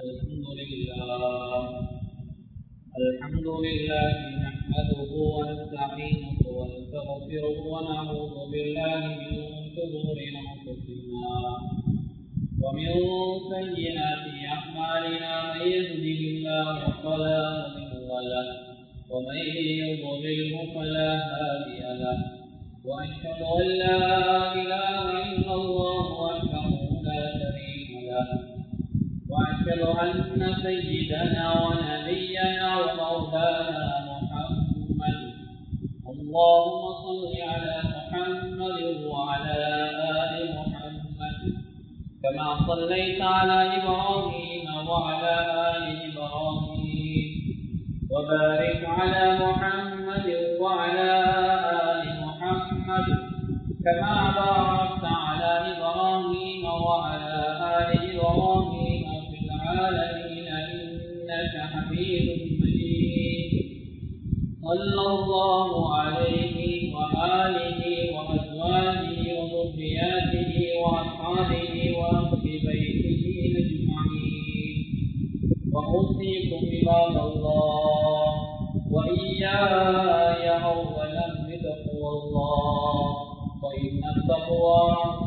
الحمد لله. الحمد لله نحمده ونستعينه ونستغفره ونعوذ بالله من شرور أنفسنا ومن سيئات أعمالنا. من يهده الله فلا مضل له ومن يضلله فلا هادي له. وأشهد أن لا إله إلا الله وأشهد أن سيدنا ونبينا ومولانا محمد. اللهم صل على محمد وعلى آل محمد. كما صليت على إبراهيم وعلى آل إبراهيم. وبارك على محمد وعلى آل محمد. كما باركت على إبراهيم وعلى العالمين إنك حميد مجيد. صلى الله عليه وآله وأزواجه وذرياته وأصحابه وأهل بيته أجمعين. وأوصيكم عباد الله وإياي أولا بتقوى الله. فإن التقوى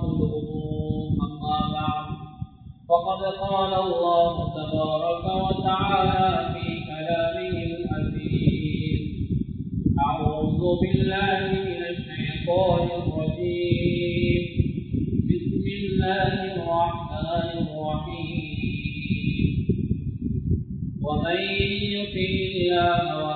فقد قال الله تبارك وتعالى في كلامه العزيز أعوذ بالله من الشيطان الرجيم. بسم الله الرحمن الرحيم. ومن يطع الله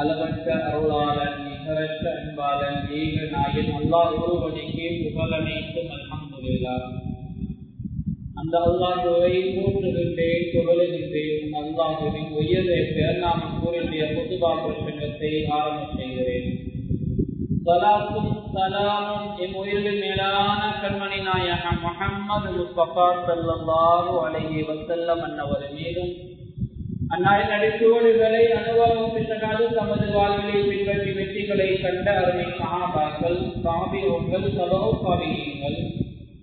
அளவற்ற அருளாளன் நிகரற்ற அன்பாளன் ஏக நாயன் ஒருவனுக்கே புகழனைத்தும் அந்த அல்லாஹுவை போற்றுகின்றேன் புகழுகின்றேன் அல்லாஹுவின் உயர்ந்த பேர்நாமம் கூறிய பிரசங்கத்தை ஆரம்பம் செய்கிறேன் சலாத்தும் சலாமும் என் உயிரில் மேலான கண்மணி நாயகம் முகம்மது முஸ்தபா சல்லாஹூ அலைஹி வசல்லம் அன்னவர் மீதும் அந்நாளின் அடிச்சுவடுகளை அனுபவம் பின்னகாது தமது வாழ்விலை பின்பற்றி வெற்றிகளை கண்ட அருமை சகாபாக்கள் காபியோங்கள் சலோகாவியங்கள்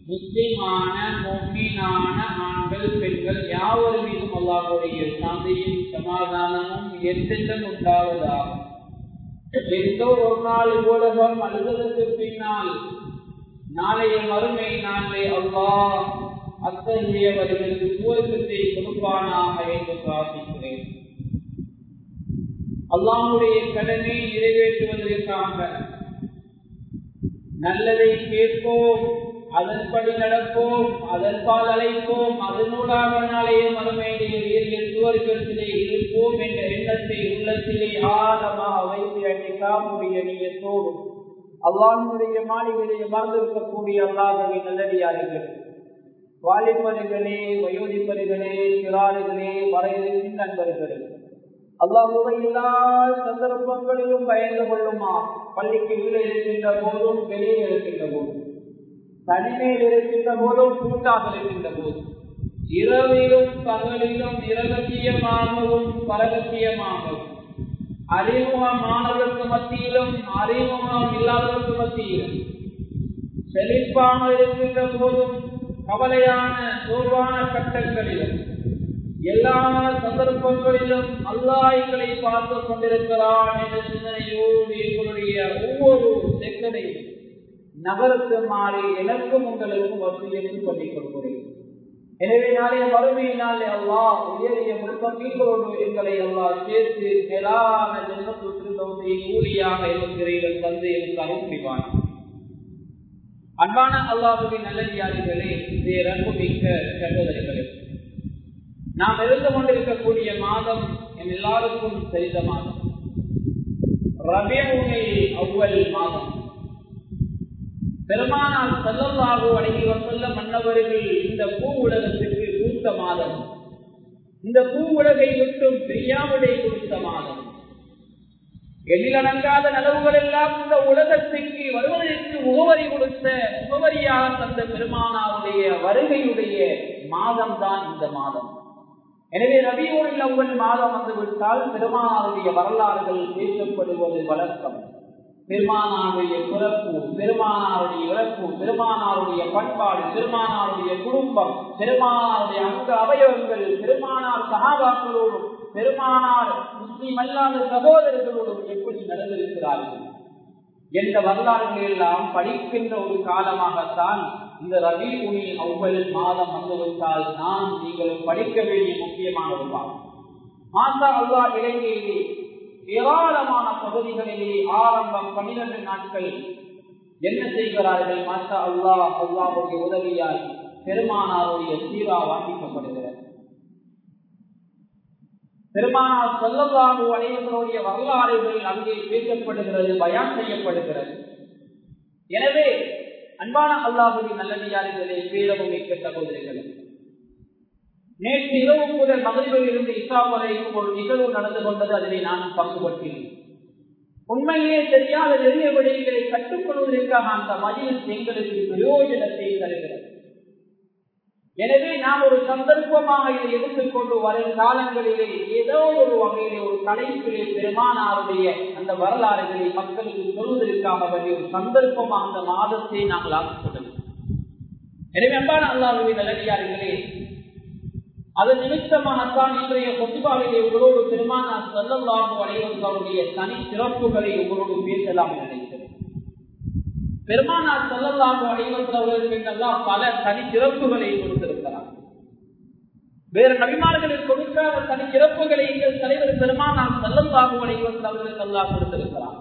முஸ்லிமான மொம்மீனான ஆண்கள் பெண்கள் யாவரும் மீதும் அல்லாவுடைய சாந்தியும் சமாதானமும் எத்தெல்லாம் உண்டாவதாகும். எந்தோ ஒரு நாள் ஊடகம் அழுதலுக்கு பின்னால் நாளைய மறுமை நாளை அல்லாஹ் அத்தகையவர்களுக்கு சுவர்க்கத்தை கொடுப்பானாக என்று பிரார்த்திக்கிறேன். அல்லாமுடைய கடனை நிறைவேற்றுவதற்காக நல்லதை கேட்போம் அதன்படி நடப்போம் அதன்பால் அழைப்போம் அதனூடாக நாளைய மறுமையிலே உயரிய சுவர்க்கத்திலே இருப்போம் என்ற எண்ணத்தை உள்ளத்திலே ஆழமாக வைத்து அடிக்காமுடைய நீயத்தோடு அல்லாஹனுடைய மாளிகையை மறந்திருக்கக்கூடிய அல்லாஹவை நல்லடியார்கள். வாலிபர்களே வயோதிபர்களே சிறார்களே வரையிருக்கின்ற நண்பர்களே அல்லாஹுவை எல்லா சந்தர்ப்பங்களிலும் பயந்து கொள்ளுமா? பள்ளிக்கு உள்ளே இருக்கின்ற போதும் வெளியே இருக்கின்ற போதும். தனிமையில் இருக்கின்ற போதும் கூட்டாக இருக்கின்ற போதும். இரவிலும் பகலிலும் இரகசியமாகவும் பரகசியமாகவும். அறிமுகமானவருக்கு மத்தியிலும் அறிமுகம் இல்லாதவருக்கு மத்தியிலும். செழிப்பாக இருக்கின்ற போதும் கவலையான சோர்வான கட்டங்களிலும் எல்லா சந்தர்ப்பங்களிலும் அல்லாய்களை பார்த்து கொண்டிருக்கிறான் என்ற சிந்தனையோடு எங்களுடைய ஒவ்வொரு செக்கடையும் நகருக்கு மாறி எனக்கும் உங்களுக்கும் வசதியை சொல்லிக் கொடுக்கிறேன் எனவே நாளைய வறுமையினாலே அல்லா உயரிய முற்பீங்களோடு எங்களை அல்லா சேர்த்து மேலான ஜென்மத்துவத்தை கூலியாக இருக்கிறீர்கள் தந்து எனக்கு அருள் புரிவான். அன்பான அல்லாஹுவின் நல்லடியார்களே ரன்பு மிக்க சகோதரிகளே நாம் இருந்து கொண்டிருக்கக்கூடிய மாதம் என் எல்லாருக்கும் தெரிந்த மாதம். ரபியுனை அவ்வல் மாதம். பெருமானால் செல்லல்லாகோ அடங்கி வசல்ல மன்னவர்கள் இந்த பூ உலகத்துக்கு பூத்த மாதம். இந்த பூ உலகை விட்டும் பிரியாவிடை கொடுத்த மாதம். எண்ணிலடங்காத நலவுகள் எல்லாம் இந்த உலகத்துக்கு வருவதற்கு முகவரி கொடுத்த முகவரியாக தந்த பெருமானாருடைய வருகையுடைய மாதம் தான் இந்த மாதம். எனவே ரவியூரில் அவ்வள் மாதம் வந்துவிட்டால் பெருமானாருடைய வரலாறுகள் பேசப்படுவது வழக்கம். பெருமானாருடைய பிறப்பு பெருமானாருடைய இறப்பு பெருமானாருடைய பண்பாடு பெருமானாருடைய குடும்பம் பெருமானாருடைய அங்க அவயவங்கள் பெருமானார் சகாபாக்களோடும் பெருமானார் முஸ்லீம் அல்லாத சகோதரர்களோடு எப்படி நடந்திருக்கிறார்கள் என்ற வரலாறுகள் எல்லாம் படிக்கின்ற ஒரு காலமாகத்தான் இந்த ரவி உனில் அவ்வளவு மாதம் வந்துவிட்டால் நான் நீங்கள் படிக்க வேண்டிய முக்கியமான ஒரு பாடம் மாசா அல்லா இலங்கையிலே ஏராளமான பகுதிகளிலே ஆரம்பம் பனிரெண்டு நாட்கள் என்ன செய்கிறார்கள்? மாசா அல்லா அல்லாவுடைய உதவியால் பெருமானாருடைய சீரா வாசிக்கப்படுகிறது. பெருமானார் சொல்லல்லாஹு அனைவர்களுடைய வரலாறுகள் அங்கே பேசப்படுகிறது பயான் செய்யப்படுகிறது. எனவே அன்பான அல்லாஹுவின் நல்லடியார்களே பேரவும் மிக்க சகோதரிகளே நேற்று இரவு முதல் மகளிரில் இருந்து இஸ்ரா வரைக்கும் ஒரு நிகழ்வு நடந்து கொண்டது அதனை நானும் பங்குபற்றினேன் உண்மையிலே தெரியாத நிறைய விடயங்களை கற்றுக்கொள்வதற்காக அந்த மதியில் எங்களுக்கு பிரயோஜனத்தை தருகிறது. எனவே நாம் ஒரு சந்தர்ப்பமாக இதை எடுத்துக்கொண்டு வரும் காலங்களிலே ஏதோ ஒரு வகையிலே ஒரு தலைப்பிலே பெருமானாருடைய அந்த வரலாறுகளை மக்களுக்கு சொல்வதற்காக வேண்டிய ஒரு சந்தர்ப்பமாக அந்த மாதத்தை நாங்கள் ஆக்கிக்கொண்டது. எனவே அன்பான அல்லாஹுவின் நல்லடியார்களே அதன் நிமித்தமாகத்தான் இன்றைய பொதுவாவிலே உங்களோடு பெருமானார் செல்லல்லாஹு அனைவர்களுடைய தனி சிறப்புகளை உங்களோடு பேசலாம் நினைக்கிறேன். பெருமானார் சொல்லலாம் அனைவர்களுக்கெல்லாம் பல தனி சிறப்புகளை கொடுத்திருக்கிறார். வேறு நபிமார்களுக்கு கொடுக்காத தனி சிறப்புகளை எங்கள் தலைவர் பெருமானார் செல்லல்லாஹு அனைவர்களுக்கெல்லாம் கொடுத்திருக்கிறார்.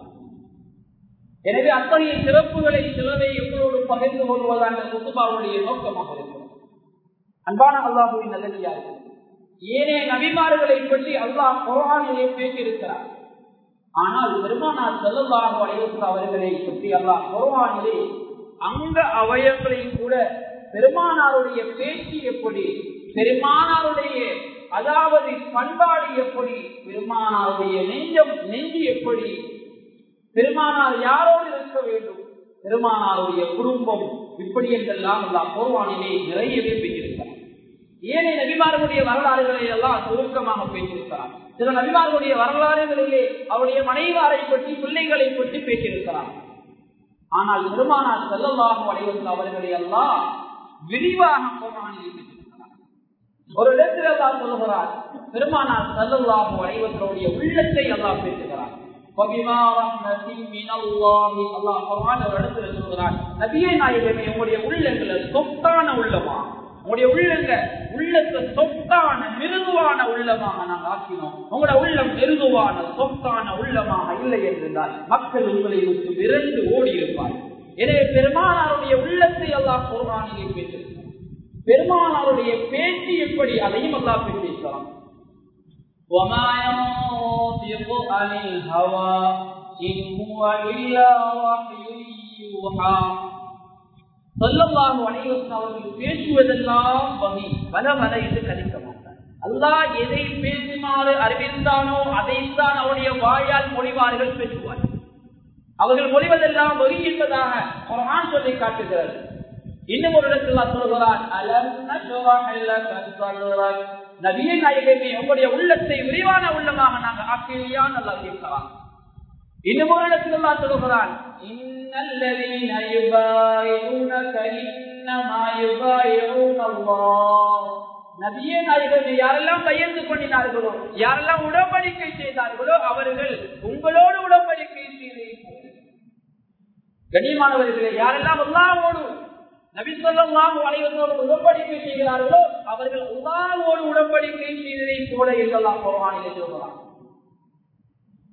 எனவே அத்தகைய சிறப்புகளை சிலரை எங்களோடு பகிர்ந்து கொள்வதான குத்துபாவுடைய நோக்கமாக இருக்கிறது. அன்பான அல்லாஹுவின் நல்லடியார்கள் ஏனே நபிமார்களை பற்றி அல்லாஹ் குரானிலே பேசியிருக்கிறார். ஆனால் பெருமானார் செல்லல்லாஹு அலைவசு அவர்களை பற்றி அல்லாஹ் குரானிலே அங்க அவயங்களையும் கூட பெருமானாருடைய பேச்சு எப்படி பெருமானாருடைய அதாவது பண்பாடு எப்படி பெருமானாருடைய நெஞ்சம் நெஞ்சு எப்படி பெருமானார் யாரோடு இருக்க வேண்டும் பெருமானாருடைய குடும்பம் இப்படி என்றெல்லாம் எல்லாம் கோர்வானிலே நிறையவே பெய்யும் ஏனைய நபிமார்களுடைய வரலாறுகளை எல்லாம் சுருக்கமாக பேசியிருக்கிறார். சில நபிமார்களுடைய வரலாறுகளிலே அவருடைய மனைவாரை பற்றி பிள்ளைகளை பற்றி பேசியிருக்கிறார். ஆனால் பெருமானார் செல்லவாக வளைவந்த அவர்களை எல்லாம் விரிவாக குரானில் ஒரு இடத்தில் எல்லாம் சொல்லுகிறார் பெருமானார் செல்லவாக வளைவந்தருடைய உள்ளத்தை எல்லாம் பேசுகிறார். உங்களுடைய உள்ளங்களை சொத்தான உள்ளமா? உங்களுடைய உள்ளங்க உள்ளத்தை சொத்தான மிருதுவான உள்ளமாக நாங்கள் ஆக்கினோம். உங்களோட உள்ளம் மிருதுவான சொத்தான உள்ளமாக இல்லை என்றால் மக்கள் உங்களை விட்டு விரைந்து ஓடி இருப்பார். எனவே பெருமானாருடைய உள்ளத்தை எல்லாம் குரானிலே பேசிருக்கோம் பெருமானாருடைய பேச்சு எப்படி அதையும் எல்லாம் பேசியிருக்கலாம் ஒமாயம் சொல்லவாக அவர்கள் பேசுவதெல்லாம் வகை. வல வல என்று கணிக்க மாட்டார் அல்லாஹ் எதை பேசினாரு அறிவித்தானோ அதைத்தான் அவருடைய வாயால் மொழிவார்கள் பேசுவார்கள் அவர்கள் மொழிவதெல்லாம் வகி என்பதாக குரான் சொல்லி காட்டுகிறது. இன்னும் ஒரு இடத்துல சொல்கிறார் நவீன நாயகமே உங்களுடைய உள்ளத்தை விரிவான உள்ளமாக நாங்கள் ஆக்கியா நல்லா இருக்கலாம் இன்னும் ஒரு இடத்துல எல்லாம் சொல்லுகிறான் இன்னல்லதீன யுபாயிஊனக இன்னமா யுபாயிஊன நபியே நாயகமே யாரெல்லாம் பயந்து கொண்டினார்களோ யாரெல்லாம் உடம்படிக்கை செய்தார்களோ அவர்கள் உங்களோடு உடம்படிக்கை செய்து கண்ணியமானவர்களே யாரெல்லாம் அல்லாவோடு நபி சொல்லாஹு அனைவரோடு உடம்படிக்கை செய்கிறார்களோ அவர்கள் உலாவோடு உடம்படிக்கை செய்ததை போல எல்லாம் போவான் என்று சொல்லலாம்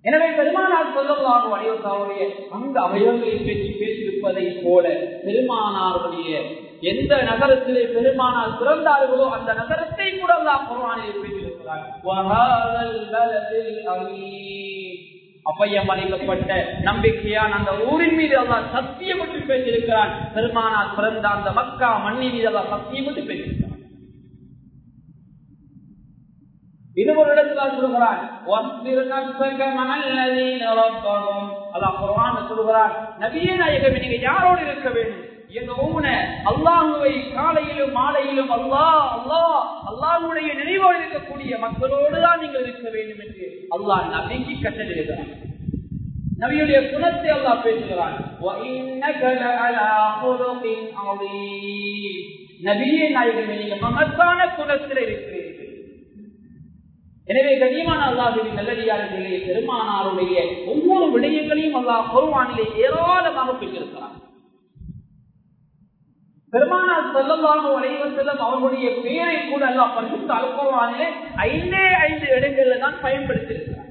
எனவே பெருமானார் சொல்லலாக அனைவருடைய அந்த அவயவங்களை பேச்சு பேசியிருப்பதை போல பெருமானாருடைய எந்த நகரத்திலே பெருமானார் பிறந்தார்களோ அந்த நகரத்தை கூட எல்லாம் குரானிலே பேசியிருக்கிறார் அப்பையம் அளிக்கப்பட்ட நம்பிக்கையான அந்த ஊரின் மீது சத்தியம் சத்தியப்பட்டு பேசியிருக்கிறான். பெருமானார் பிறந்த அந்த மக்கா மண்ணின் மீது எல்லாம் சத்தியப்பட்டு பேசியிருக்கிறார் இது ஒரு இடத்துல சொல்கிறான் அல்லாஹ் குர்ஆன் சொல்கிறான் நபியே நாயகமே நீங்க யாரோடு இருக்க வேண்டும்? எங்க ஊன அல்லாஹுவை காலையிலும் மாலையிலும் அல்லாஹ் அல்லாஹ் அல்லாஹுடைய நினைவோடு இருக்கக்கூடிய மக்களோடு தான் நீங்கள் இருக்க வேண்டும் என்று அல்லாஹ் நபிக்கு கட்டளிடுகிறான் நபியுடைய குணத்தை அல்லாஹ் பேசுகிறான். நபியே நாயகமே நீங்க மகத்தான குணத்தில் இருக்கிறீர்கள். எனவே கண்ணியமான அல்லாஹுவின் நல்லடியார்களே பெருமானாருடைய ஒவ்வொரு விடயங்களையும் அல்லாஹ் குருவானிலே ஏராளமாக பெற்றிருக்கிறார் பெருமானார் செல்லமாக வளைவன் செல்லும் அவர்களுடைய பெயரை கூட அல்லாஹ் பரிசுத்த அல்பவானிலே ஐந்தே ஐந்து இடங்கள்ல தான் பயன்படுத்தியிருக்கிறார்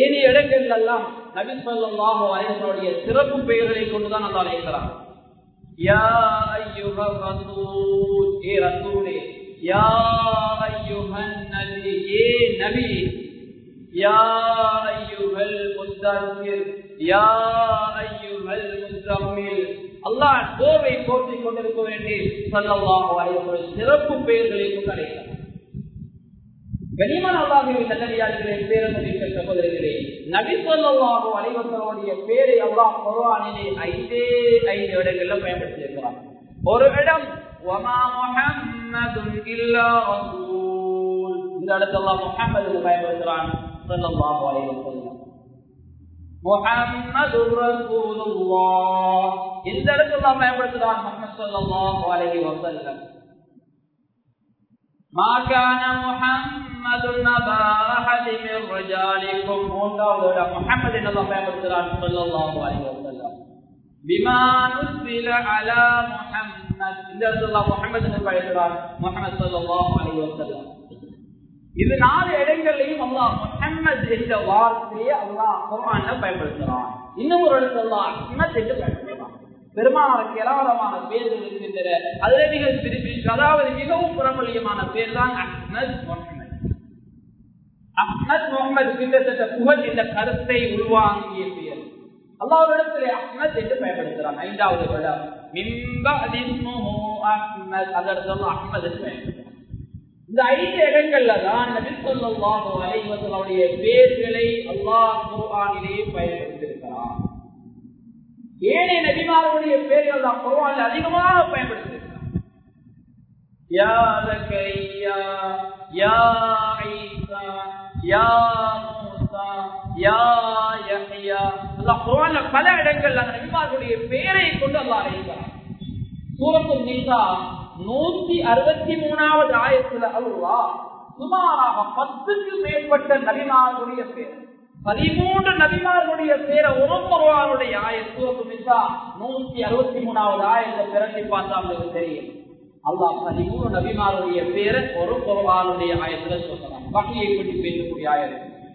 ஏனைய இடங்கள் எல்லாம் நபி சொல்லாஹோ வளைவனுடைய சிறப்பு பெயர்களை கொண்டுதான் அல்லாஹ் அழைக்கிறார் யா ஐயுக ரசூல் ஏ ரசூலே யா ஐயுகன் நபி ஏ நபி யா ஐயுகல் முஸ்தர்மில் யா ஐயுகல் முஸ்தம்மில் அல்லாஹ் கோவை போற்றி கொண்டிருக்க வேண்டி சொல்லலாம் ஒரு சிறப்பு பெயர்களை கொண்டடைகிறார் கனிமன் அல்லாஹுவின் நல்லடியார்களே பேரமிக்க சகோதரர்களே நபி சொல்லாஹோ அனைவர்களுடைய பேரை அல்லாஹ் குர்ஆனிலே ஐந்தே ஐந்து இடங்களில் பயன்படுத்தியிருக்கிறார் ஒரு இடம் وما محمد إلا رسول இந்த இடத்துல அல்லாஹ் முஹம்மது பயன்படுத்துறான் ஸல்லல்லாஹு அலைஹி வஸல்லம் முஹம்மது ரசூலுல்லாஹ் இந்த இடத்துல அல்லாஹ் பயன்படுத்துறான் முஹம்மது ஸல்லல்லாஹு அலைஹி வஸல்லம் ما كان محمد نبا أحد من رجالكم மூன்றாவது முஹம்மது அல்லாஹ் பயன்படுத்துறான் ஸல்லல்லாஹு அலைஹி வஸல்லம் بما نزل على محمد இந்த இடத்துல முகமது பயன்படுறார் முகமது சல்லாஹ் அலி வசல்லம் இது நாலு இடங்கள்லையும் அல்லாஹ் முகமது என்ற வார்த்தையை அல்லாஹ் குரான பயன்படுத்துகிறான். இன்னும் ஒரு இடத்துல அஹ்மத் என்று பயன்படுத்துகிறான். பெருமானாருக்கு ஏராளமான பேர்கள் இருக்கின்றன. அதுல மிக திருப்பி அதாவது மிகவும் புறமொழியமான பேர் தான் அஹ்மத் முகமது அஹ்மத் முகமது கிட்டத்தட்ட புகழ் இந்த கருத்தை உருவாங்கிய பெயர் அல்லாவிடத்திலே அஹ்மத் என்று பயன்படுத்துறான் ஐந்தாவது படம். அஹ்மத். என்று இந்த ஐந்து இடங்கள்ல தான் நபிசல்லாஹு அலைவசனுடைய பேர்களை அல்லாஹ் குர்ஆனிலே பயன்படுத்தியிருக்கிறான். ஏனைய நபிமார்களுடைய பேர்கள் தான் குர்ஆனில் அதிகமாக பயன்படுத்தியிருக்கிறான். யா யா யா யா பல இடங்கள்ல அந்த நபிமார்களுடைய பெயரை கொண்டு அல்லா அழைக்கிறான் சூரத்து நீசா நூத்தி அறுபத்தி மூணாவது ஆயத்துல அல்லாஹ் சுமாராக பத்துக்கு மேற்பட்ட நபிமார்களுடைய பேர் பதிமூன்று நபிமார்களுடைய பேர உணப்பருவாருடைய ஆய சூரத்து நிசா நூத்தி அறுபத்தி மூணாவது ஆயத்தை பிறட்டி பார்த்தா உங்களுக்கு தெரியும். அல்லாஹ் பதிமூணு நபிமாருடைய பேரை ஒரு பொருளாளுடைய ஆயத்துல சொல்றாங்க வகையை பற்றி பேசக்கூடிய ஆயிரம்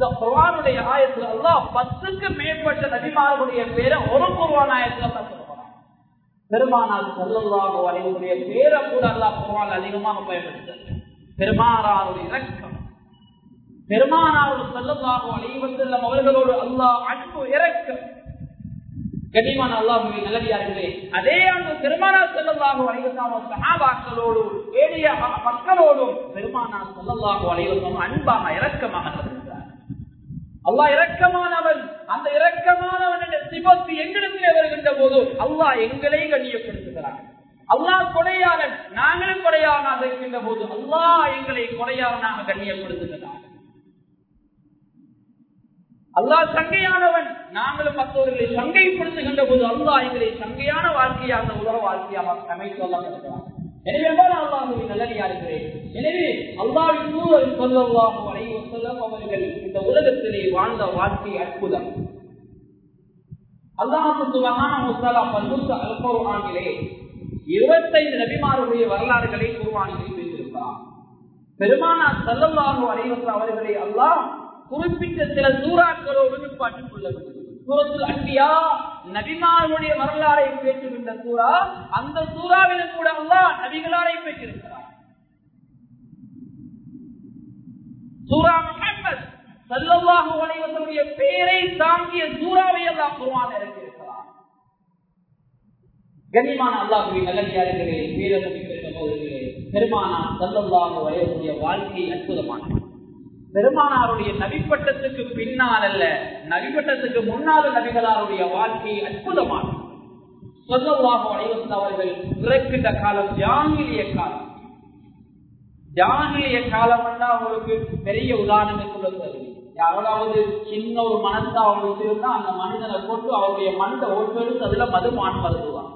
இந்த குர்ஆனுடைய ஆயத்துல எல்லாம் பத்துக்கு மேற்பட்ட நபிமார்களுடைய பேரை ஒரு குருவான் ஆயத்துல தான் சொல்றான் பெருமானார் செல்லல்லாக வரையுடைய பேரை கூட அல்லாஹ் குருவான் அதிகமாக பயன்படுத்த பெருமானாருடைய இலக்கம் பெருமானார் செல்லல்லாஹு அலைவ செல்லம் அவர்களோடு அல்லாஹ் அன்பு இறக்கம் கனிமான அல்லாஹுடைய நல்லடியார்களே அதே ஆண்டு பெருமானார் செல்லல்லாஹு அலைவசாம சஹாபாக்களோடு ஏழைய மக்களோடும் பெருமானார் செல்லல்லாஹு அலைவசம் அன்பாக இறக்கமாக நடந்தது அல்லா இரக்கமானவன். அந்த இரக்கமானவன் சிபத்து எங்களிடத்திலே வருகின்ற போது அல்லாஹ் எங்களை கண்ணியப்படுத்துகிறான். அல்லாஹ் கொடையாளன் நாங்களும் கொடையாளனாக இருக்கின்ற போது அல்லாஹ் எங்களை கொடையாளனாக கண்ணியப்படுத்துகிறான். அல்லாஹ் சங்கையானவன் நாங்களும் மற்றவர்களை சங்கைப்படுத்துகின்ற போது அல்லாஹ் எங்களை சங்கையான வாழ்க்கையாக உலக வாழ்க்கையாக அமைத்து அல்லாஹ் எனவே அல்லாஹுவின் நல்லடியார்களே எனவே அல்லாவின் தூதர் அவர்கள் இந்த உலகத்திலே வாழ்ந்த வாழ்க்கை அற்புதம். அல்லாஹ் சுப்ஹானஹு வ தஆலா பரிசுத்த அல் குர்ஆனிலே 25 நபிமாருடைய வரலாறுகளை குர்ஆனிலே பேசியிருக்கிறார். பெருமானார் ஸல்லல்லாஹு அலைஹி அவர்களை அல்லாஹ் குறிப்பிட்ட சில சூறாக்களோடு நிப்பாட்டிக் கொள்ள வேண்டும் சூரத்துல் அன்பியா நபிமாருடைய வரலாறை பேசுகின்ற சூறா அந்த சூறாவிலும் கூட அல்லா நபிகளாரை பேசியிருக்கிறார் சூரா முஹம்மத் ஸல்லல்லாஹு அலைஹி பெயரை தாங்கிய சூறாவை எல்லாம் குருவான இருக்கிறார் கனிமான அல்லாஹுவின் நல்லடியார்களே வீரமிக்க சகோதரர்களே பெருமானார் ஸல்லல்லாஹு அலைஹி வாழ்க்கை அற்புதமானது பெருமானாருடைய நபிப்பட்டத்துக்கு பின்னால் அல்ல நபிப்பட்டத்துக்கு முன்னால் நபிகளாருடைய வாழ்க்கை அற்புதமானது. ஸல்லல்லாஹு அடைவந்தவர்கள் அவர்கள் பிறக்கின்ற காலம் ஜாங்கிலிய காலம். ஜாங்கிலிய காலம் அவங்களுக்கு பெரிய உதாரணம் சொல்லுறது யாராவது சின்ன ஒரு மனத்தை அவங்களுக்கு வச்சிருந்தா அந்த மனிதனை கொண்டு அவருடைய மனதை ஓட்டெடுத்து அதுல மதுமான் வருதுவான்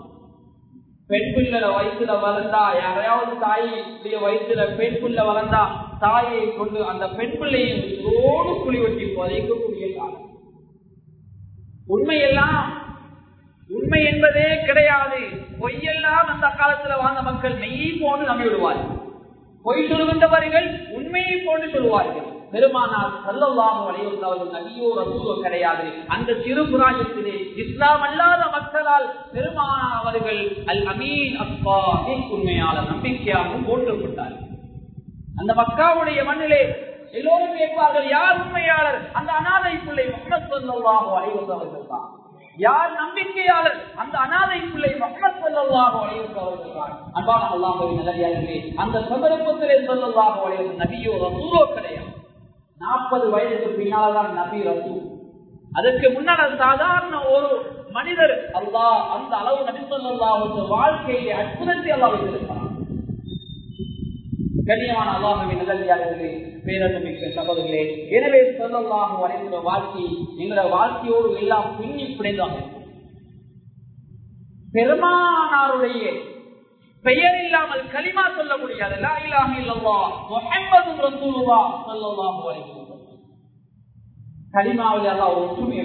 பெண் பிள்ளை வயசுல வளர்ந்தா யாரையாவது தாயுடைய வயசுல பெண் பிள்ளை வளர்ந்தா தாயை கொண்டு அந்த பெண் பிள்ளையை தோடு குழி வெட்டி புதைக்கக்கூடிய காலம். உண்மையெல்லாம் உண்மை என்பதே கிடையாது. பொய்யெல்லாம் அந்த காலத்துல வாழ்ந்த மக்கள் மெய் போன்று நம்பி விடுவார்கள். பொய் சொல்லுகின்றவர்கள் உண்மையை போன்று சொல்லுவார்கள் பெருமானார் சல்லல்லாஹு வலியுறுத்தவர்கள் நபியோ ரசூலோ கிடையாது. அந்த சிறு புராஜத்திலே இஸ்லாம் அல்லாத மக்களால் பெருமானார் அவர்கள் அல் அமீன் அப்பா உண்மையாளர் நம்பிக்கையாகவும் போற்றப்பட்டார்கள். அந்த மக்காவுடைய மண்ணிலே எல்லோரும் கேட்பார்கள் யார் உண்மையாளர்? அந்த அனாதை பிள்ளை முகமது சல்லாஹு அலைவர்கள் தான் யார் நம்பிக்கையாளர்? அந்த அனாதை பிள்ளை மக்கள் சொல்லவாக அவர்கள் அன்பான அல்லாஹுவின் நல்லடியார்களே அந்த சந்தர்ப்பத்திலே சொல்லவாக அடைவது நபியோ ரசூலோ கிடையாது. நாற்பது வயதுக்கு பின்னால்தான் நபி ரசூ அதற்கு முன்னால் சாதாரண ஒரு மனிதர். அல்லாஹ் அந்த அளவு நபி சொல்லா வாழ்க்கையிலே அற்புதத்தை அல்லா வைத்திருக்கிறார் கண்ணியமான அல்லாஹுவின் நல்லடியார்களே பேரமிக்க சகோதரர்களே எனவே சொல்லலாம் வரைந்த வாழ்க்கை எங்களோட வாழ்க்கையோடு எல்லாம் பின்னி பிணைந்தாங்க பெருமானாருடைய பெயர் இல்லாமல் களிமா சொல்ல முடியாது. லா இலாஹ இல்லல்லாஹ் முஹம்மது ரசூலுல்லாஹ் ஸல்லல்லாஹு அலைஹி வஸல்லம். கலிமாவில் அல்லாஹ் ஒரு ஒற்றுமை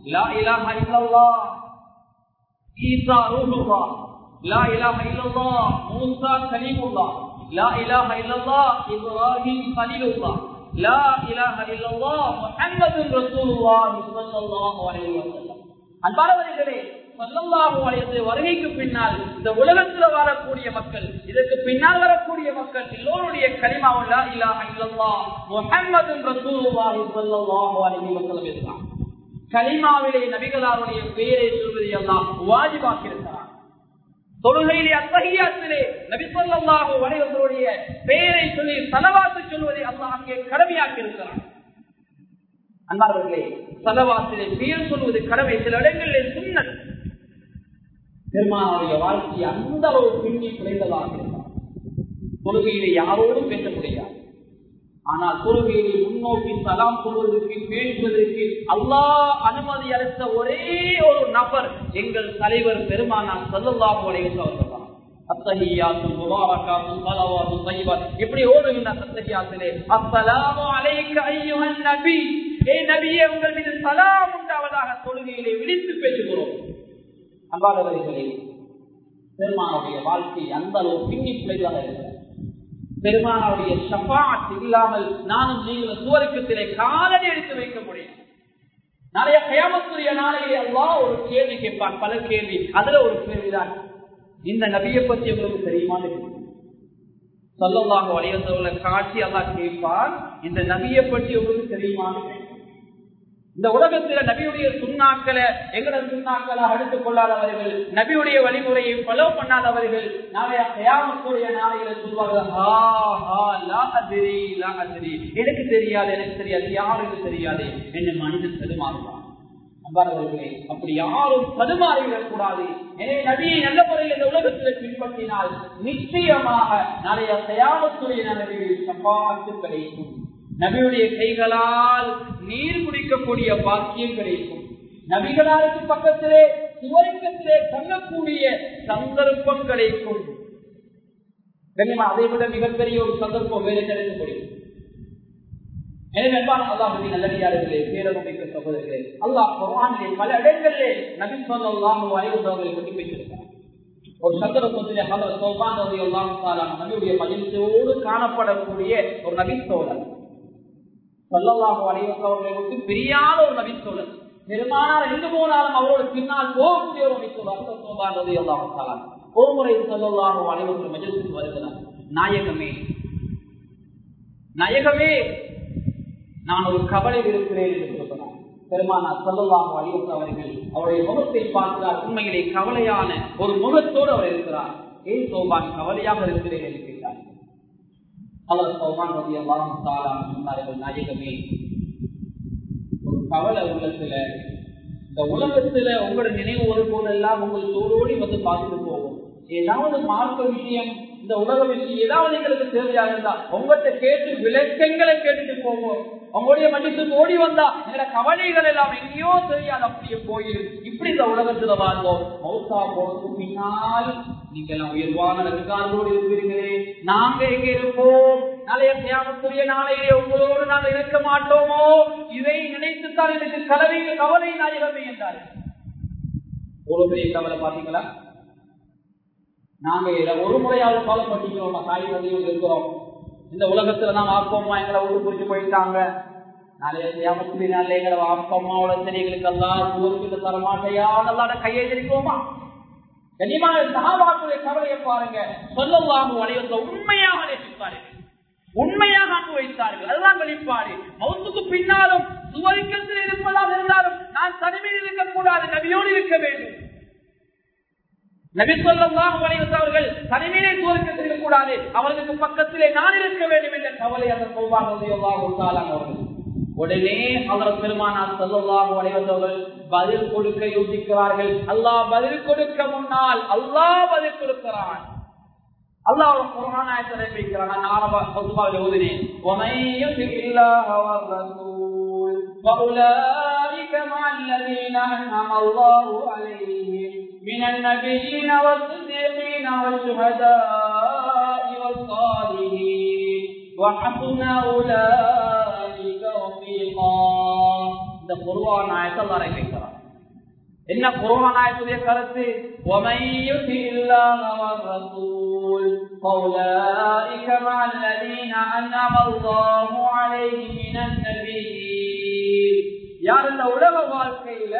வைத்திருந்தார் முன்னால் வாழ்ந்தவர்கள் ஒரு களிமா சொன்னார் லா இலாஹ இல்லல்லாஹ் நூஹும் ரசூலுல்லாஹ் லா இலாஹ இல்லல்லாஹ் ஈசா ரூஹுல்லாஹ் லா இலாஹ இல்லல்லாஹ் மூசா கலீமுல்லாஹ் லா இலாஹ இல்லல்லாஹ் இப்ராஹிம் கலீலுல்லாஹ் லா இலாஹ இல்லல்லாஹ் முஹம்மது ரசூலுல்லாஹ் ஸல்லல்லாஹு அலைஹி வஸல்லம் அன்பானவர்களே ஸல்லல்லாஹு அலைஹி வஸல்லம் வருகைக்கு பின்னால் இந்த உலகத்தில் வாழக்கூடிய மக்கள் இதற்கு பின்னால் வரக்கூடிய மக்கள் எல்லோருடைய கலிமாவும் லா இலாஹ இல்லல்லாஹ் முஹம்மது ரசூலுல்லாஹ் ஸல்லல்லாஹு அலைஹி வஸல்லம் இதுதான் கலிமாவிலே நபிகளாருடைய பெயரை சொல்வதை எல்லாம் வாஜிபாக்கி இருக்கிறார் தொழுகையிலே அத்தகையாத்திலே நபிசல்லாஹு வரைவர்களுடைய பெயரை சொல்லி தலவாத்து சொல்வதை அல்லாஹ் அங்கே கடமையாக்கி இருக்கிறார் அன்னார்களே தலவாத்திலே பெயர் சொல்வது கடமை. சில இடங்களிலே சுண்ணன் பெருமானுடைய வாழ்க்கையை அந்த அளவு பின்னி குறைந்ததாக இருந்தார். தொழுகையிலே யாரோடும் பேச முடியாது. ஆனால் தொழுகையை முன்னோக்கி சலாம் சொல்வதற்கு பேசுவதற்கு அல்லாஹ் அனுமதி அளித்த ஒரே ஒரு நபர் எங்கள் தலைவர் பெருமானார் சல்லல்லாஹு அலைஹி வஸல்லம். அத்தஹியாத்தும் முபாரகாத்தும் ஸலவாத்தும் தையபாத் இப்படி ஓடுகின்ற அத்தஹியாத்திலே அஸ்ஸலாமு அலைக்க அய்யுஹன் நபி. ஏ நபியே உங்கள் மீது சலாம் உண்டாவதாக தொழுகையிலே விழித்து பேசுகிறோம். அன்பானவர்களே பெருமானுடைய வாழ்க்கை அந்த அளவு பின்னி பிழைதாக இருக்கிறது. பெருமானுடைய சபாத் இல்லாமல் நானும் நீங்களும் சுவருக்கத்திலே காலடி எடுத்து வைக்க முடியும். நிறைய கயாமத்துரிய நாளையிலே எல்லாம் ஒரு கேள்வி கேட்பான். பல கேள்வி. அதுல ஒரு கேள்விதான் இந்த நபியை பற்றி உங்களுக்கு தெரியுமான்னு சொல்லவாக வளையத்தவர்களை காட்சி அல்லா கேட்பான். இந்த நபியை பற்றி உங்களுக்கு தெரியுமான்னு இந்த உலகத்துல நபியுடைய சுண்ணாக்களை எங்கட சுண்ணாக்களாக எடுத்துக் கொள்ளாதவர்கள் நபியுடைய வழிமுறையை ஃபாலோ பண்ணாதவர்கள் நாளைய கயாமத்துடைய நாளையில சொல்வார்கள் எனக்கு தெரியாது எனக்கு தெரியாது யாருக்கு தெரியாது? என்று மனிதன் தடுமாறுவான். அன்பானவர்களே அப்படி யாரும் தடுமாறிவிடக் கூடாது. எனவே நபியை நல்ல முறையில் இந்த உலகத்தில் பின்பற்றினால் நிச்சயமாக நாளைய கயாமத்துடைய நலவில் சம்பாத்து கிடைக்கும். நபியுடைய கைகளால் நீர் குடிக்கக்கூடிய பாக்கியம் கிடைக்கும் நபிகளாருக்கு பக்கத்திலே சுவர்க்கத்திலே தங்கக்கூடிய சந்தர்ப்பம் கிடைக்கும் கண்ணியமா அதை விட மிகப்பெரிய ஒரு சந்தர்ப்பம் வேறு கிடைக்க முடியும் எனவே அன்பான அல்லாஹுவின் அல்லாஹ் குர்ஆனிலே பல இடங்களிலே நபி ஸல்லல்லாஹு அலைஹி பற்றி பேசியிருக்கிறார். ஒரு சந்தர்ப்பத்திலே ஹலர் சோபான் நபியுடைய மகிழ்ச்சியோடு காணப்படக்கூடிய ஒரு நபித்தோழர் சொல்லலாகும் அனைவர்கள் விட்டு பிரியாத ஒரு நபி சொல்லல் பெருமானார் எங்கு போனாலும் அவரோட பின்னால் போகக்கூடிய ஒரு நபித்தோழர் சோபான் ரவி அல்லாஹ் ஒரு முறை சொல்லலாக அனைவர்கள் மகிழ்ச்சிக்கு வருகிறார். நாயகமே நாயகமே நான் ஒரு கவலை இருக்கிறேன் என்று சொல்கிறார் பெருமானார் சொல்லலாகும் அழிவத்து அவர்கள் அவருடைய முகத்தை பார்க்கிறார். உண்மையிலே கவலையான ஒரு முகத்தோடு அவர் இருக்கிறார். ஏன் சோபான் கவலையாக இருக்கிறேன். அவர் சோபான் ரவி அல்லாஹ் சொன்னார்கள் நாயகமே ஒரு கவலை உள்ளத்துல இந்த உலகத்துல உங்களோட நினைவு ஒரு போதெல்லாம் உங்கள் தோடோடி வந்து பார்த்துட்டு போகும். ஏதாவது மார்க்க விஷயம் இந்த உலக விஷயம் ஏதாவது எங்களுக்கு தேவையா இருந்தா உங்கள்கிட்ட கேட்டு விளக்கங்களை கேட்டுட்டு போவோம் உங்களுடைய மன்னிப்பு ஓடி வந்தா எங்களோட கவலைகள் எல்லாம் எங்கேயோ தெரியாது அப்படியே போயிரு இப்படி இந்த உலகத்துல வாழ்ந்தோம் மௌசா போறதுக்கு பின்னால் நீங்க எல்லாம் உயர்வான அதிகாரத்தோடு இருக்கிறீங்களே நாங்க எங்க இருப்போம்? நாளைய தியாகத்துரிய நாளையிலே உங்களோடு நாங்கள் இருக்க மாட்டோமோ? இதை நினைத்துத்தான் எனக்கு கலவை கவலை நாயகமே என்றார். ஒரு பெரிய கவலை பாத்தீங்களா நாங்க இதை ஒரு முறையாவது ஃபாலோ பண்ணிக்கிறோம். தாய் வழியில் இருக்கிறோம் இந்த உலகத்துல நாம் ஆப்பம்மா எங்களை ஊருக்கு குறிச்சு போயிட்டாங்க. நாளைய தியாகத்தினால எங்களை ஆப்பம்மாவோட எங்களுக்கு எல்லாம் ஊருக்கு தரமாட்டையா? நல்லா கையை தெரிப்போமா கனிமான சகாபாக்குடைய கவலையை பாருங்க. சொல்லவாங்க வளைவந்த உண்மையாக நேசிப்பார்கள் உண்மையாக அன்பு வைத்தார்கள். அதுதான் வெளிப்பாடு. மௌத்துக்கு பின்னாலும் சுவரிக்கத்தில் இருப்பதாக இருந்தாலும் நான் தனிமையில் இருக்கக்கூடாது நபியோடு இருக்க வேண்டும். நபி சொல்லலாம் அவர்கள் தனிமையை சுவரிக்கத்தில் இருக்கக்கூடாது. அவர்களுக்கு பக்கத்திலே நான் இருக்க வேண்டும் என்ற கவலை அந்த அவர்கள் உடனே அவர் பெருமானார் சொல்லலாம் அடைவந்தவர்கள் பதில் கொடுக்க யோசிக்கிறார்கள் அல்லாஹ் பதில் கொடுக்க முன்னால் அல்லாஹ் பதில் கொடுக்கிறான் அல்லாஹ் குரானாயத்தை வைக்கிறான் நான் ஆரம்ப பொதுவாக ஓதினேன் فأولئك مع الذين أنعم الله عليهم من النبيين والصديقين والشهداء والصالحين وحسن أولئك رفيقا இந்த குருவான் ஆயத்தை அல்ல வைக்கிறார் என்ன குருவான் ஆயத்துடைய கருத்து فأولئك مع الذين أنعم الله عليهم من النبيين யார் இந்த உலக வாழ்க்கையில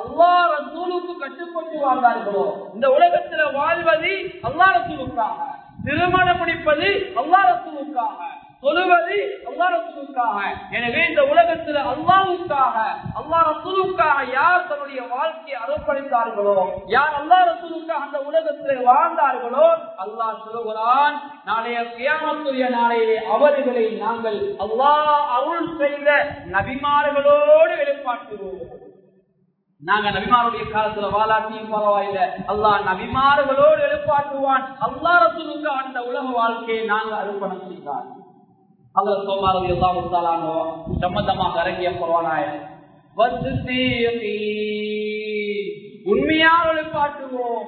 அல்லா ரசூலுக்கு கட்டுப்பட்டு வாழ்ந்தார்களோ இந்த உலகத்துல வாழ்வது அல்லா ரசூலுக்காக திருமணம் முடிப்பது அல்லா ரசூலுக்காக சொல்லுவது அல்லா ரசூலுக்காக. எனவே இந்த உலகத்துல அல்லாவுக்காக அல்லா ரசூலுக்காக யார் தன்னுடைய வாழ்க்கையை அர்ப்பணித்தார்களோ யார் அல்லா ரசூலுக்காக அந்த உலகத்துல வாழ்ந்தார்களோ அல்லாஹ் சொல்லுகிறான் நாளைய கியாமத்துடைய நாளையிலே அவர்களை நாங்கள் அல்லாஹ் அருள் செய்த நபிமார்களோடு வெளிப்பாட்டுவோம். நாங்க நபிமாருடைய காலத்துல வாழாட்டியும் பரவாயில்ல. அல்லாஹ் நபிமார்களோடு எழுப்பாட்டுவான் அல்லா ரசூலுக்கு அந்த உலக வாழ்க்கையை நாங்க அர்ப்பணம் செய்தார். அல்ல சோமாரதி எல்லாம் சம்பந்தமாக இறங்கிய பரவானாய உண்மையாக பாட்டுவோம்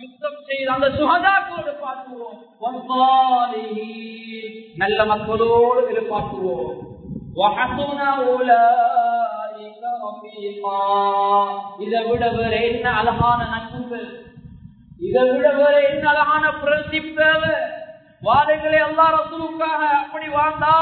யுத்தம் செய்த அந்த சுகதாக்களோடு பாட்டுவோம் நல்ல மக்களோடு எழுப்பாட்டுவோம் இதை விட வேற என்ன அழகான நட்புகள் இதை விட வேற என்ன அழகான பிரசிப் தேவை வாதைகளை எல்லா ரசூலுக்காக அப்படி வாழ்ந்தா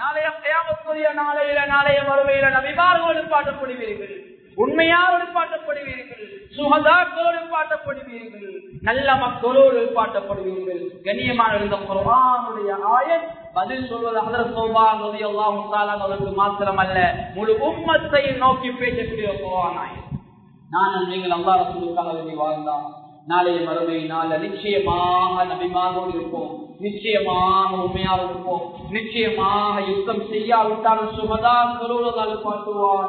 நாளைய கயாமத்துடைய நாளையில நாளைய வருவையில நபிமார்களோடு பாட்டப்படுவீர்கள் உண்மையாரோடு பாட்டப்படுவீர்கள் சுகதாக்களோடு பாட்டப்படுவீர்கள் நல்ல மக்களோடு பாட்டப்படுவீர்கள் கண்ணியமான இருந்த குரானுடைய ஆயன் பதில் சொல்வது அதர் சோபான் அவருக்கு மாத்திரம் அல்ல முழு உம்மத்தை நோக்கி பேசக்கூடிய குரானாயன் நான் நீங்கள் அல்லா ரசூலுக்காக வாழ்ந்தான் நாளைய மறுமை நாள நிச்சயமாக நபிமாரோடு இருப்போம். நிச்சயமாக உண்மையாக இருப்போம். நிச்சயமாக யுத்தம் செய்யாவிட்டாலும் சுகதாக்களோடு அல்லாது பாட்டுவான்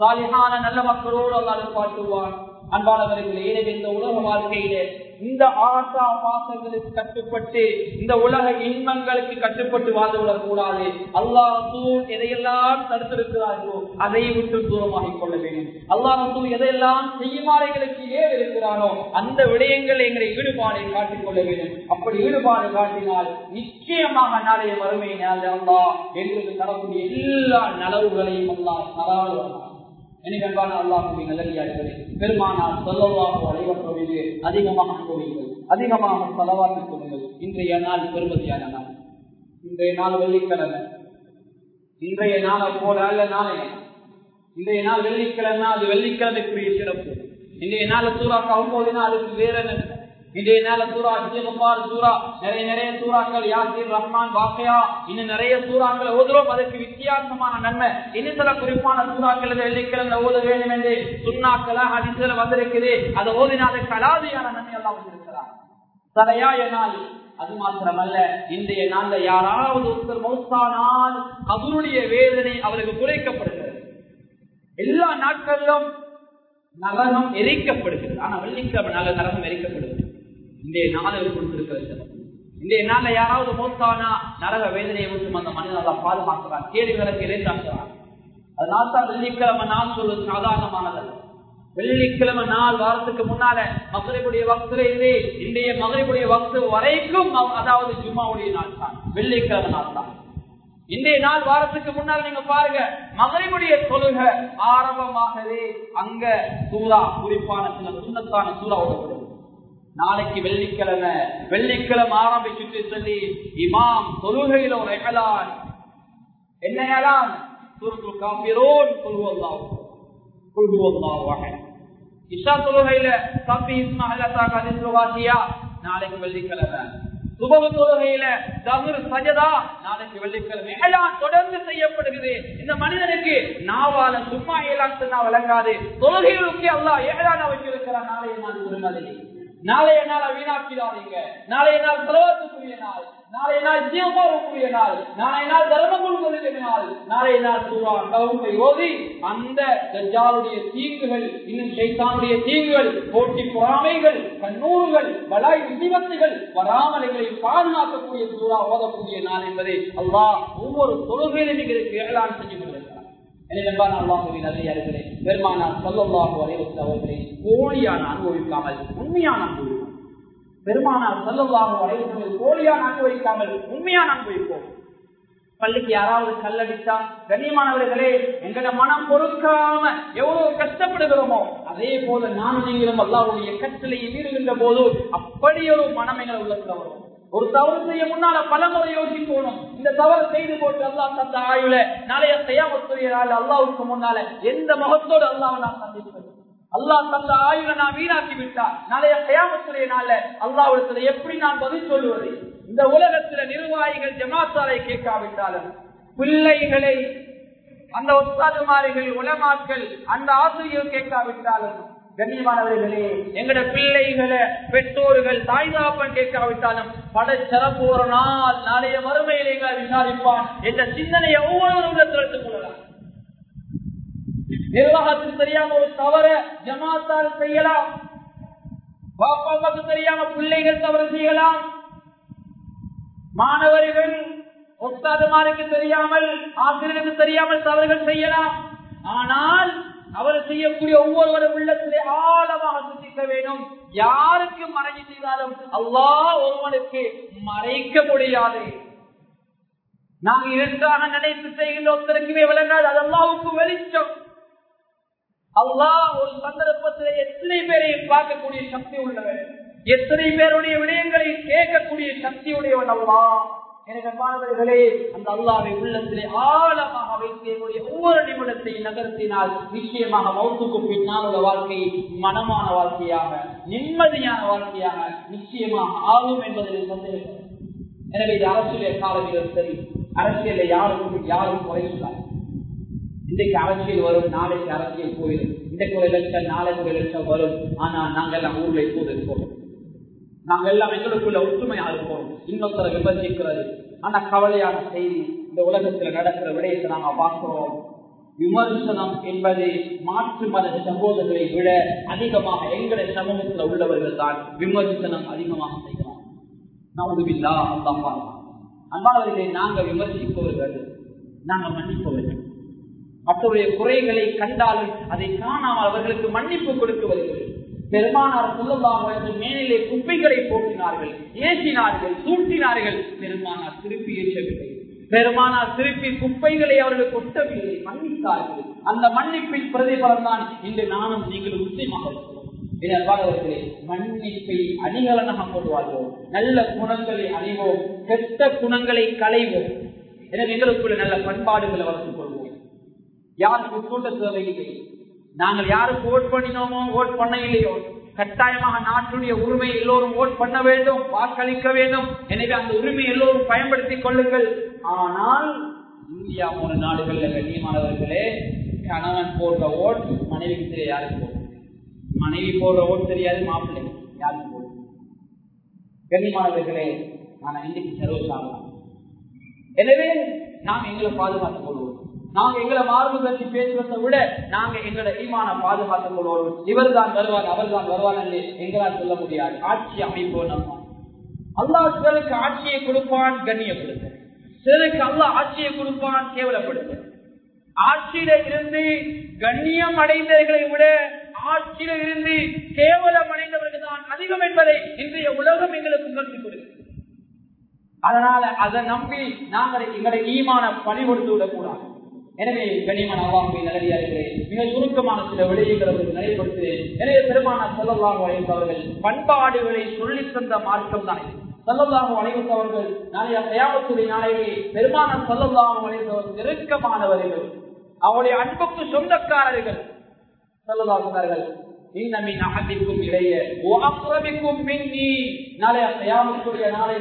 சாலிகான நல்ல மக்களோடு அல்லாது பாட்டுவான் அன்பானவர்களே எனவே இந்த உலக வாழ்க்கையிலே இந்த ஆசா பாசங்களுக்கு கட்டுப்பட்டு இந்த உலக இன்பங்களுக்கு கட்டுப்பட்டு வாழ்ந்து விடக்கூடாது அல்லாஹ் எதையெல்லாம் தடுத்திருக்கிறார்களோ அதை விட்டு தூரமாகிக் கொள்ள வேண்டும். அல்லாஹ் எதையெல்லாம் செய்யுமாறைகளுக்கு ஏன் இருக்கிறானோ அந்த விடயங்கள் எங்களை ஈடுபாடை காட்டிக் கொள்ள வேண்டும். அப்படி ஈடுபாடு காட்டினால் நிச்சயமாக நாளைய வறுமை அல்லா எங்களுக்கு தரக்கூடிய எல்லா நலவுகளையும் அல்லா தராளமாக எனவே அல்லாஹுடைய அல்லாஹ் நல்லடியார்களே பெருமானார் சொல்லவாக அனைவரும் அதிகமாக கூறுங்கள் அதிகமாக செலவாக்கி கொள்ளுங்கள் இன்றைய நாள் பெருமதியான நாள். இன்றைய நாள் வெள்ளிக்கிழமை. இன்றைய நாளை போல அல்ல நாளைய இன்றைய நாள் வெள்ளிக்கிழமை அது வெள்ளிக்கிழமைக்குரிய சிறப்பு. இன்றைய நாள் சூறா கவும்போதுனா அதுக்கு வேற என்ன இன்றைய நாள சூரா அஜிபால் சூரா நிறைய நிறைய சூறாக்கள் யாசிர் ரஹ்மான் பாக்கையா இன்னும் நிறைய சூறாக்கள் ஓதுறோம். அதற்கு வித்தியாசமான நன்மை. இன்னும் சில குறிப்பான சூறாக்கள் வெள்ளிக்கிழமை ஓத வேண்டும் என்று சுண்ணாக்களா அதிசல வந்திருக்குது. அதை ஓதினா அது கலாதியான நன்மை எல்லாம் வந்திருக்கிறார் தலையாய நாள். அது மாத்திரமல்ல. இன்றைய நாள்ல யாராவது ஒருத்தர் மௌத்தானால் அவருடைய வேதனை அவருக்கு குறைக்கப்படுகிறது. எல்லா நாட்களிலும் நரகம் எரிக்கப்படுகிறது. ஆனா வெள்ளிக்கிழமை நல்ல நரகம் எரிக்கப்படுகிறது இன்றைய நாளில் கொடுத்திருக்கிறது இன்றைய நாள்ல யாராவது மோத்தானா நரக வேதனையை விட்டு அந்த மனிதனை பாதுகாக்கிறான் கேள்விகளுக்கு இறைத்தாக்குறான் அதனால தான் வெள்ளிக்கிழமை நாள் சொல்வது சாதாரணமானதல்ல. வெள்ளிக்கிழமை நாள் வாரத்துக்கு முன்னால மகளிருடைய வக்துல இருந்து இன்றைய மகளிருடைய வக்து வரைக்கும் அதாவது ஜும்மாவுடைய நாள் தான். வெள்ளிக்கிழமை நாள் தான். இன்றைய நாள் வாரத்துக்கு முன்னால் நீங்க பாருங்க மகளிருடைய தொழுக ஆரம்பமாகவே அங்க சூறா குறிப்பான சில சுண்ணத்தான சூறா ஓடப்படுது நாளைக்கு வெள்ளிக்கிழமை. வெள்ளிக்கிழமை ஆரம்பிச்சுட்டு சொல்லி இமாம் தொழுகையில ஒரு எகலான் என்ன எகலான் சுருத்து காப்பிரோன் சொல்லுவதாகும் இஷா தொழுகையில தப்பி இஸ்மாசியா நாளைக்கு வெள்ளிக்கிழமை. சுபகு தொழுகையில தகுர் சஜதா? நாளைக்கு வெள்ளிக்கிழமை. எல்லாம் தொடர்ந்து செய்யப்படுகிறது. இந்த மனிதனுக்கு நாவால சும்மா ஏழாம் சொன்னா விளங்காது. தொழுகைகளுக்கு அல்லா ஏழான வச்சிருக்கிறார் நாளைய நாள் திருமதி நாளைய நாளை வீணாக்கிறாதீங்க நாளைய நாள் செலவாத்துக்குரிய நாள். நாளைய நாள் ஜீவமாவுக்குரிய நாள். நாளைய நாள் தர்மம் கொள்வதற்கு நாள். நாளைய நாள் சூறா கவுமை ஓதி அந்த தஜ்ஜாலுடைய தீங்குகள் இன்னும் சைத்தானுடைய தீங்குகள் போட்டி பொறாமைகள் கண்ணூறுகள் வலாய் விதிவத்துகள் வராமலைகளை பாதுகாக்கக்கூடிய சூறா ஓதக்கூடிய நாள் என்பதை அல்லாஹ் ஒவ்வொரு தொழுகையிலும் எங்களுக்கு ஏழான் செஞ்சு கொண்டிருக்கிறார் பெருமானார் சொல்லல்லாஹு அலைவசம் அவர்களை போலியான அனுபவிக்காமல் உண்மையான அனுபவிப்போம். பெருமானார் சொல்லல்லாஹு அலைவசம் போலியான அனுபவிக்காமல் உண்மையான அனுபவிப்போம். பள்ளிக்கு யாராவது கல்லடித்தா கண்ணியமானவர்களே எங்கட மனம் பொறுக்காம எவ்வளவு கஷ்டப்படுகிறோமோ அதே போல நானும் நீங்களும் அல்லாவுடைய கட்டளையை மீறுகின்ற போது அப்படி ஒரு மனம் எங்களை உள்ளத்துல வரும். ஒரு தவறு செய்ய முன்னால பல முறை யோசிக்கணும் இந்த தவறு செய்து போட்டு அல்லா தந்த ஆயுள நாளைய செய்யாமத்துடைய அல்லாவுக்கு முன்னால எந்த முகத்தோடு அல்லாவை நான் சந்திப்பது? அல்லாஹ் தந்த ஆயுள நான் வீணாக்கி விட்டா நாளைய செய்யாமத்துறைய நாள அல்லாவிடத்துல எப்படி நான் பதில் சொல்லுவது? இந்த உலகத்துல நிர்வாகிகள் ஜமாத்தாரை கேட்காவிட்டாலும் பிள்ளைகளை அந்த ஒத்தாதுமாரிகள் உலமாக்கள் அந்த ஆசிரியர் கேட்காவிட்டாலும் கண்ணியமானவர்களே எங்கட பிள்ளைகளை பெற்றோர்கள் தாய் தாப்பன் கேட்காவிட்டாலும் படைச்சரப்பு ஒரு நாள் நாளைய மறுமையில் எங்களை விசாரிப்பான் என்ற சிந்தனை ஒவ்வொருவரும் உள்ளத்தில் எடுத்துக் கொள்ளலாம். நிர்வாகத்துக்கு தெரியாம ஒரு தவற ஜமாத்தால் செய்யலாம். பாப்பாவுக்கு தெரியாம பிள்ளைகள் தவறு செய்யலாம். மாணவர்கள் ஒத்தாதுமாருக்கு தெரியாமல் ஆசிரியருக்கு தெரியாமல் தவறுகள் செய்யலாம். ஆனால் அவர் செய்யக்கூடிய ஒவ்வொருவரும் உள்ளத்திலே ஆழமாக சிந்திக்க வேண்டும். யாருக்கு மறைஞ்சு செய்தாலும் அல்லா ஒருவனுக்கு மறைக்க முடியாது நாம் இரண்டாக நினைத்து செய்கின்ற ஒருத்தருக்குமே விளங்காது. அது அல்லாவுக்கு வெளிச்சம். அல்லா ஒரு சந்தர்ப்பத்தில் எத்தனை பேரையும் பார்க்கக்கூடிய சக்தி உள்ளவன் எத்தனை பேருடைய விடயங்களை கேட்கக்கூடிய சக்தி உடையவன் அல்லா எனக்கு மாணவர்களே அந்த அல்லாவை உள்ளத்திலே ஆழமாக வைக்கக்கூடிய ஒவ்வொரு நிமிடத்தையும் நகர்த்தினால் நிச்சயமாக மௌத்துக்கு பின்னால் உள்ள வாழ்க்கை மனமான வாழ்க்கையாக நிம்மதியான வாழ்க்கையாக நிச்சயமாக ஆகும் என்பதில் சந்தேகம் எனவே இது அரசியல் காலவிலும் சரி. அரசியல யாருக்கும் யாரும் குறைந்தார் இன்றைக்கு அரசியல் வரும் நாளைக்கு அரசியல் போயிடும். இன்றைக்கு ஒரு லட்சம் நாளைக்கு ஒரு லட்சம் வரும். ஆனால் நாங்கள் எல்லாம் ஊர்ல இப்போது இருக்கோம் நாங்கள் எல்லாம் எங்களுக்குள்ள ஒற்றுமையா இருப்போம் இன்னொருத்தரை விமர்சிக்கிறது. ஆனா கவலையான செய்தி இந்த உலகத்துல நடக்கிற விடயத்தை நாங்க பார்க்கிறோம். விமர்சனம் என்பது மாற்று மத சகோதரர்களை விட அதிகமாக எங்களை சமூகத்தில் உள்ளவர்கள் தான் விமர்சனம் அதிகமாக செய்கிறோம் நவுதுபில்லா அல்லாஹ் அன்பாளர்களை நாங்கள் விமர்சிப்பவர்கள் நாங்கள் மன்னிப்பவர்கள். மற்றவருடைய குறைகளை கண்டாலும் அதை காணாமல் அவர்களுக்கு மன்னிப்பு கொடுக்க வருகிறது பெருமானார் சொல்லலாம் மேலே குப்பைகளை போட்டினார்கள் ஏற்றினார்கள் சூட்டினார்கள். பெருமானார் திருப்பி ஏற்றவில்லை. பெருமானார் திருப்பி குப்பைகளை அவர்கள் கொட்டவில்லை மன்னித்தார்கள். அந்த மன்னிப்பின் பிரதிபலம் தான் இன்று நானும் நீங்கள் முஸ்லீமாக இதற்காகவர்களே மன்னிப்பை அணிகலனாக கொள்வார்கள் நல்ல குணங்களை அணிவோம் கெட்ட குணங்களை களைவோம். எனவே எங்களுக்குள்ள நல்ல பண்பாடுகளை வளர்த்துக் கொள்வோம். யாருக்கு கூட்ட தேவையில்லை. நாங்கள் யாருக்கு ஓட் பண்ணினோமோ ஓட் பண்ண இல்லையோ கட்டாயமாக நாட்டுடைய உரிமை எல்லோரும் ஓட் பண்ண வேண்டும் வாக்களிக்க வேண்டும். எனவே அந்த உரிமை எல்லோரும் பயன்படுத்திக் கொள்ளுங்கள். ஆனால் இந்தியா மூணு நாடுகள்ல கண்ணியமானவர்களே கணவன் போடுற ஓட் மனைவிக்கு தெரியாது யாருக்கு போடும் மனைவி போடுற ஓட் தெரியாது மாப்பிள்ளை யாருக்கு போடும் கண்ணியமானவர்களே நான் இன்னைக்கு சர்வசாதாரணம். எனவே நாம் எங்களை பாதுகாத்துக் கொள்வோம். நாங்க எங்களை மார்பு கட்டி பேசுவதை விட நாங்க எங்களை ஈமான பாதுகாத்துக் கொள்வோம் இவர் தான் வருவார் அவர் தான் வருவார் என்று எங்களால் சொல்ல முடியாது. ஆட்சி அமைப்போ நம்ம. அல்லாஹர்களுக்கு ஆட்சியை கொடுப்பான் கண்ணியப்படுத்த சிலருக்கு அல்லாஹ் ஆட்சியை கொடுப்பான் கேவலப்படுத்த ஆட்சியில இருந்து கண்ணியம் அடைந்தவர்களை விட ஆட்சியில இருந்து கேவலம் அடைந்தவர்கள் தான் அதிகம் என்பதை இன்றைய உலகம் எங்களுக்கு உணர்த்தி கொடுக்கிறது அதனால அதை நம்பி நாங்கள் எங்களை ஈமான பணி கொடுத்து விடக்கூடாது எனவே கனிமன் அல்லாமை நல்லடியார்களே மிக சுருக்கமான சில விடயங்களை நிலைப்படுத்துகிறேன் எனவே பெருமான செல்லல்லாக வளைந்தவர்கள் பண்பாடுகளை சொல்லி தந்த மார்க்கம் தான் செல்லல்லாக வளைந்தவர்கள் நாளைய தயாரத்துடைய நாளையிலே பெருமான செல்லல்லாக வளைந்தவர்கள் நெருக்கமானவர்கள் அவருடைய அன்புக்கு சொந்தக்காரர்கள். செல்லல்லாகிறார்கள்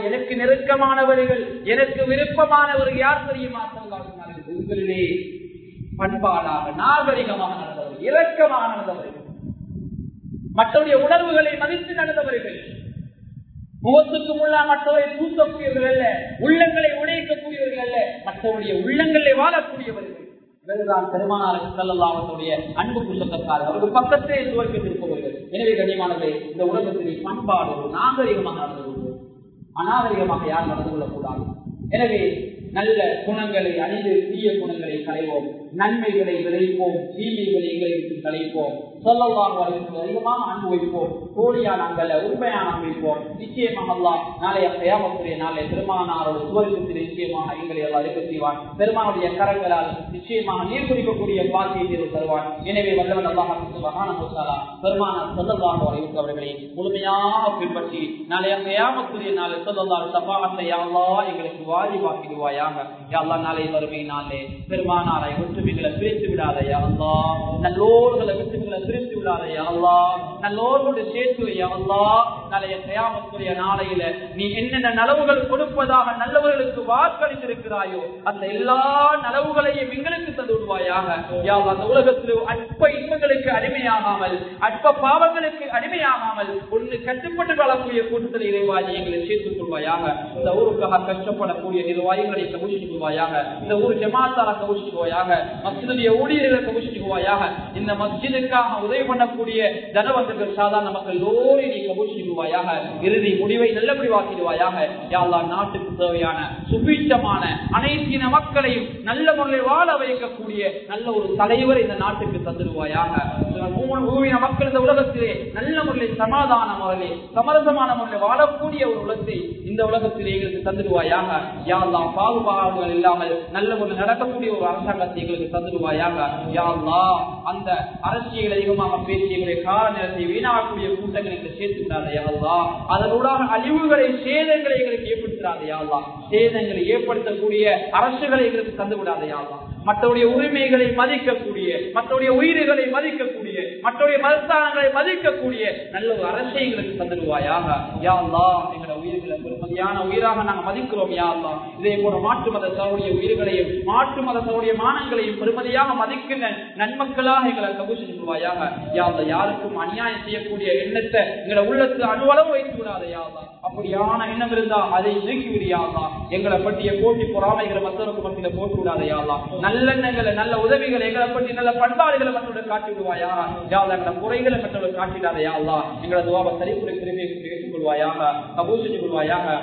எனக்கு நெருக்கமானவர்கள் எனக்கு விருப்பமானவர்கள் யார் தெரியுமா உங்களிலே பண்பாடாக நாகரிகமாக நடந்தவர்கள் இலக்கமாக நடந்தவர்கள். மற்றவருடைய உணர்வுகளை மதித்து நடந்தவர்கள். முகத்துக்கு முள்ளா மற்றவரை தூக்கக்கூடியவர்கள் அல்ல உள்ளங்களை உடைக்கக்கூடியவர்கள் அல்ல மற்றவருடைய உள்ளங்களை வாழக்கூடியவர்கள். இவர்தான் பெருமானாருக்கு செல்லல்லாமத்துடைய அன்புக்கு சொந்தக்காரர் அவர்கள் பக்கத்தே துவக்கத்தில் எனவே கண்ணியமானவர்களே இந்த உலகத்திலே பண்பாடு நாகரிகமாக நடந்து கொள்வது அநாகரிகமாக யார் நடந்து கொள்ளக்கூடாது. எனவே நல்ல குணங்களை அணிந்து தீய குணங்களை களைவோம் நன்மைகளை விளைப்போம் தீமைகளை எங்களை விட்டு களைப்போம் சொல்லலாம் அதிகமாக அன்பு வைப்போம் அங்கல்ல உண்மையான அன்பு நிச்சயமாக அல்லா நாளைய கயாமத்துடைய நாளை பெருமானாரோட சுவர்க்கத்தில் நிச்சயமாக எங்களை எல்லாம் இருக்க செய்வான். பெருமானுடைய கரங்களால் நிச்சயமாக நீர் குறிக்கக்கூடிய பாக்கியை தருவான். எனவே வல்லவன் அல்லாஹ் மகான முசாலா பெருமானார் சொல்லலாம் அவர்களை முழுமையாக பின்பற்றி நாளைய கயாமத்துடைய நாளை சொல்லலாம் சபாகத்தை யாவா எங்களுக்கு வாஜிபாக்கிடுவாயாக. யாழ்லா நாளை வறுமை நாளே பெருமானாரை விட்டுமைகளை பிரித்து விடாதையா அல்லா நல்லோர்களை விட்டு பிரித்து அல்லா நல்லோர்களுடைய சேர்த்து அல்லா நாளைய கயாமத்துடைய நாளையில நீ என்னென்ன நலவுகள் கொடுப்பதாக நல்லவர்களுக்கு வாக்களித்திருக்கிறாயோ அந்த எல்லா நலவுகளையும் எங்களுக்கு தந்து விடுவாயாக. யாவ் அந்த உலகத்தில் அற்ப இன்பங்களுக்கு அடிமையாகாமல் அற்ப பாவங்களுக்கு அடிமையாகாமல் ஒன்று கட்டுப்பட்டு வாழக்கூடிய கூட்டத்தில் இறைவாஜி எங்களை சேர்த்துக் கொள்வாயாக. இந்த ஊருக்காக கஷ்டப்படக்கூடிய நிர்வாகிகளை கவுஷிக் கொள்வாயாக. இந்த ஊர் ஜமாத்தார கவுஷிக் கொள்வாயாக. மசிதுடைய ஊழியர்களை கவுஷிக் இந்த மஸ்ஜிதுக்காக உதவி பண்ணக்கூடிய தனவந்தர்கள் சாதா நமக்கு லோரி நீ கவுஷிக் இறுதி முடிவை நல்லபடி வாக்கிடுவாயாக யாழ்லா நாட்டுக்கு தேவையான சுபீட்சமான அனைத்தின மக்களையும் நல்ல முறையில் வாழ வைக்கக்கூடிய நல்ல ஒரு தலைவர் இந்த நாட்டுக்கு தந்துடுவாயாக. மக்கள் இந்த உலகத்திலே நல்ல முறையில் சமாதான முறையிலே சமரசமான முறையில் வாழக்கூடிய ஒரு உலகத்தை இந்த உலகத்திலே எங்களுக்கு தந்துடுவாயாக. யாழ்லா பாகுபாடுகள் இல்லாமல் நல்ல முறையில் நடக்கக்கூடிய ஒரு அரசாங்கத்தை எங்களுக்கு தந்துடுவாயாக. யாழ்லா அந்த அரசியல் அதிகமாக பேசி எங்களுடைய கால நேரத்தை வீணாகக்கூடிய கூட்டங்களை சேர்த்து விடாத யாழ்லா அதனூடாக அழிவுகளை சேதங்களை எங்களுக்கு ஏற்படுத்தாத யாழ்லா சேதங்களை ஏற்படுத்தக்கூடிய அரசுகளை எங்களுக்கு தந்து விடாத யாழ்லா மற்றவருடைய உரிமைகளை மதிக்கக்கூடிய மற்றவருடைய உயிர்களை மதிக்கக்கூடிய மற்றவருடைய மருத்துவங்களை மதிக்கக்கூடிய நல்ல ஒரு அரசை எங்களுக்கு தந்துடுவாயாக. யாழ்லா எங்களை உயிர்களை பெருமதியான உயிராக நாங்கள் மதிக்கிறோம் யாழ்லா இதே போல மாற்று மத உயிர்களையும் மாற்று மத சவருடைய மானங்களையும் பெருமதியாக மதிக்கின்ற நன்மக்களாக எங்களை கபூசி சொல்வாயாக யாருல யாருக்கும் அநியாயம் செய்யக்கூடிய எண்ணத்தை எங்களை உள்ளத்து அணுவளவு வைத்து விடாத யாழ்லா அப்படியான எண்ணம் இருந்தா அதை நீக்கி விடியாதா எங்களை பற்றிய போட்டி பொறாமைகளை மற்றவருக்கு மத்தியில போட்டு விடாதையாதா நல்லெண்ணங்களை நல்ல உதவிகளை எங்களை பற்றி நல்ல பண்பாடுகளை மற்றவர்கள் காட்டி விடுவாயா யாவ் எங்களை குறைகளை மற்றவர்கள் காட்டிடாதையாதா எங்களை துவாப சரிப்புரை திரும்பி ஏற்றுக்கொள்வாயாக கபூர்